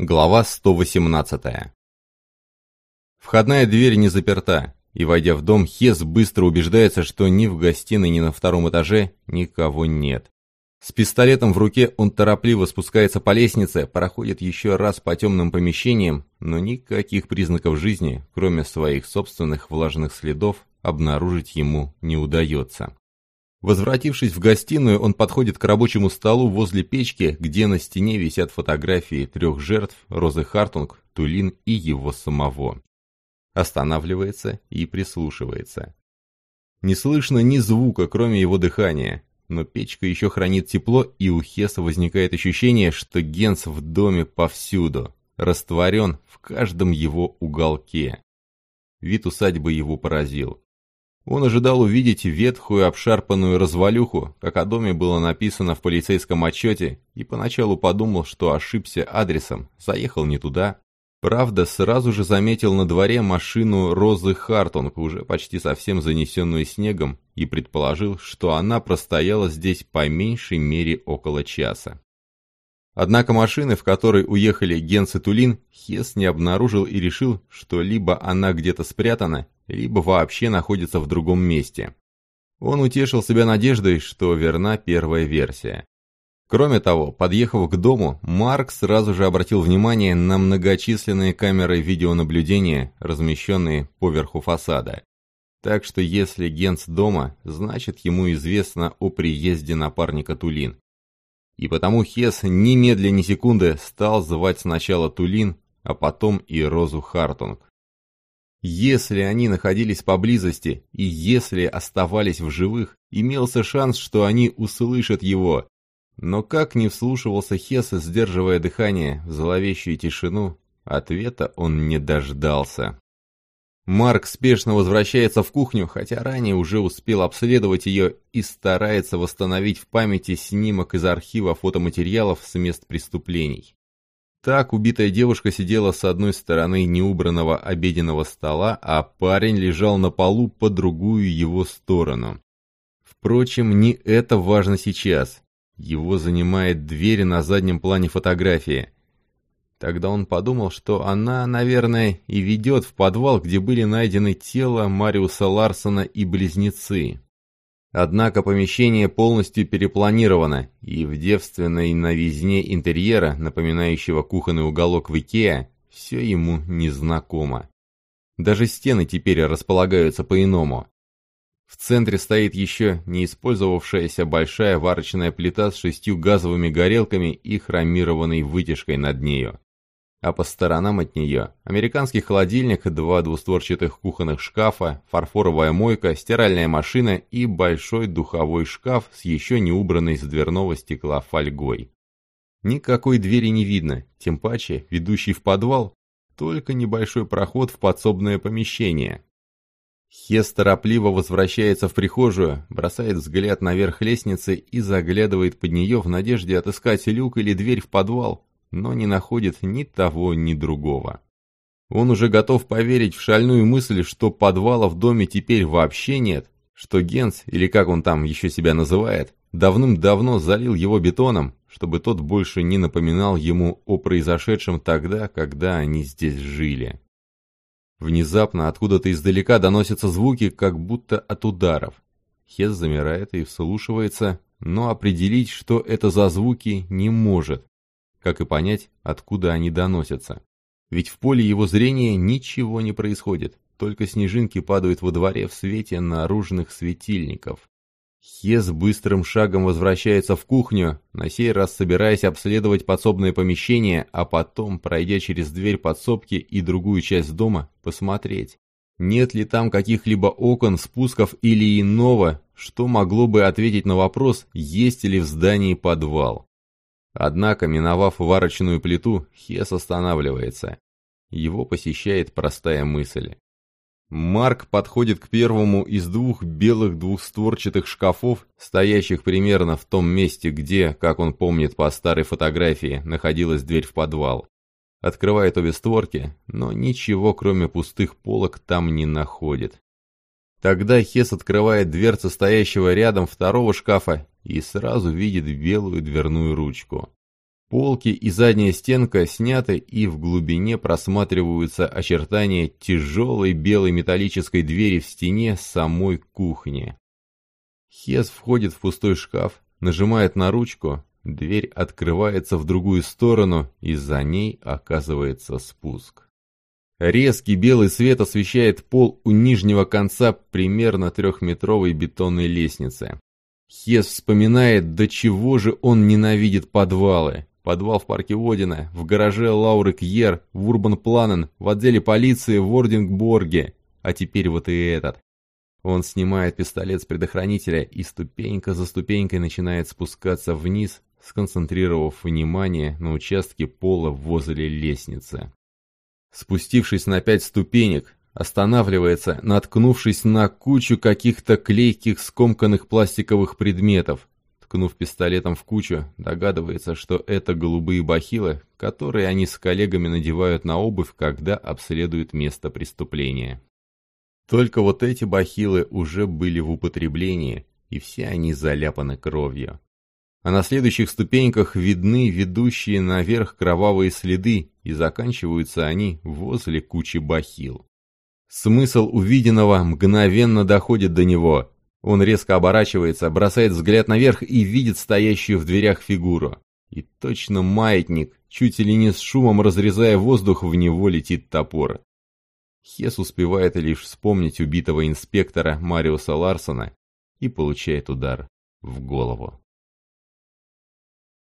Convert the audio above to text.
Глава 118 Входная дверь не заперта, и, войдя в дом, Хес быстро убеждается, что ни в гостиной, ни на втором этаже никого нет. С пистолетом в руке он торопливо спускается по лестнице, проходит еще раз по темным помещениям, но никаких признаков жизни, кроме своих собственных влажных следов, обнаружить ему не удается. Возвратившись в гостиную, он подходит к рабочему столу возле печки, где на стене висят фотографии трех жертв Розы Хартунг, Тулин и его самого. Останавливается и прислушивается. Не слышно ни звука, кроме его дыхания, но печка еще хранит тепло, и у Хеса возникает ощущение, что Генс в доме повсюду, растворен в каждом его уголке. Вид усадьбы его поразил. Он ожидал увидеть ветхую обшарпанную развалюху, как о доме было написано в полицейском отчете, и поначалу подумал, что ошибся адресом, заехал не туда. Правда, сразу же заметил на дворе машину Розы Хартунг, уже почти совсем занесенную снегом, и предположил, что она простояла здесь по меньшей мере около часа. Однако машины, в которой уехали Генс и Тулин, Хес не обнаружил и решил, что либо она где-то спрятана, либо вообще находится в другом месте. Он утешил себя надеждой, что верна первая версия. Кроме того, подъехав к дому, Марк сразу же обратил внимание на многочисленные камеры видеонаблюдения, размещенные поверху фасада. Так что если Генс дома, значит ему известно о приезде напарника Тулин. И потому Хес ни медля ни секунды стал звать сначала Тулин, а потом и Розу Хартунг. Если они находились поблизости и если оставались в живых, имелся шанс, что они услышат его. Но как не вслушивался Хес, сдерживая дыхание в зловещую тишину, ответа он не дождался. Марк спешно возвращается в кухню, хотя ранее уже успел обследовать ее и старается восстановить в памяти снимок из архива фотоматериалов с мест преступлений. Так убитая девушка сидела с одной стороны неубранного обеденного стола, а парень лежал на полу по другую его сторону. Впрочем, не это важно сейчас. Его занимает дверь на заднем плане фотографии – Тогда он подумал, что она, наверное, и ведет в подвал, где были найдены тела Мариуса Ларсона и близнецы. Однако помещение полностью перепланировано, и в девственной новизне интерьера, напоминающего кухонный уголок в Икеа, все ему незнакомо. Даже стены теперь располагаются по-иному. В центре стоит еще не использовавшаяся большая варочная плита с шестью газовыми горелками и хромированной вытяжкой над нею а по сторонам от нее американский холодильник, два двустворчатых кухонных шкафа, фарфоровая мойка, стиральная машина и большой духовой шкаф с еще не убранной с дверного стекла фольгой. Никакой двери не видно, тем паче ведущий в подвал, только небольшой проход в подсобное помещение. Хес торопливо возвращается в прихожую, бросает взгляд наверх лестницы и заглядывает под нее в надежде отыскать люк или дверь в подвал, но не находит ни того, ни другого. Он уже готов поверить в шальную мысль, что подвала в доме теперь вообще нет, что Генс, или как он там еще себя называет, давным-давно залил его бетоном, чтобы тот больше не напоминал ему о произошедшем тогда, когда они здесь жили. Внезапно откуда-то издалека доносятся звуки, как будто от ударов. Хес замирает и вслушивается, но определить, что это за звуки, не может как и понять, откуда они доносятся. Ведь в поле его зрения ничего не происходит, только снежинки падают во дворе в свете наружных светильников. Хес быстрым шагом возвращается в кухню, на сей раз собираясь обследовать подсобное помещение, а потом, пройдя через дверь подсобки и другую часть дома, посмотреть, нет ли там каких-либо окон, спусков или иного, что могло бы ответить на вопрос, есть ли в здании подвал. Однако, миновав варочную плиту, Хес останавливается. Его посещает простая мысль. Марк подходит к первому из двух белых двухстворчатых шкафов, стоящих примерно в том месте, где, как он помнит по старой фотографии, находилась дверь в подвал. Открывает обе створки, но ничего кроме пустых полок там не находит. Тогда Хес открывает дверцы стоящего рядом второго шкафа и сразу видит белую дверную ручку. Полки и задняя стенка сняты, и в глубине просматриваются очертания тяжелой белой металлической двери в стене самой кухни. Хес входит в пустой шкаф, нажимает на ручку, дверь открывается в другую сторону, и за ней оказывается спуск. Резкий белый свет освещает пол у нижнего конца примерно трехметровой бетонной лестницы. Хес вспоминает, до чего же он ненавидит подвалы. Подвал в парке Одина, в гараже Лауры Кьер, в Урбан Планен, в отделе полиции в Ордингборге. А теперь вот и этот. Он снимает пистолет с предохранителя и ступенька за ступенькой начинает спускаться вниз, сконцентрировав внимание на участке пола возле лестницы. Спустившись на пять ступенек, останавливается, наткнувшись на кучу каких-то клейких скомканных пластиковых предметов, ткнув пистолетом в кучу, догадывается, что это голубые бахилы, которые они с коллегами надевают на обувь, когда обследуют место преступления. Только вот эти бахилы уже были в употреблении, и все они заляпаны кровью. А на следующих ступеньках видны ведущие наверх кровавые следы, и заканчиваются они возле кучи бахил. Смысл увиденного мгновенно доходит до него, он резко оборачивается, бросает взгляд наверх и видит стоящую в дверях фигуру. И точно маятник, чуть ли не с шумом разрезая воздух, в него летит топор. Хес успевает лишь вспомнить убитого инспектора Мариуса Ларсона и получает удар в голову.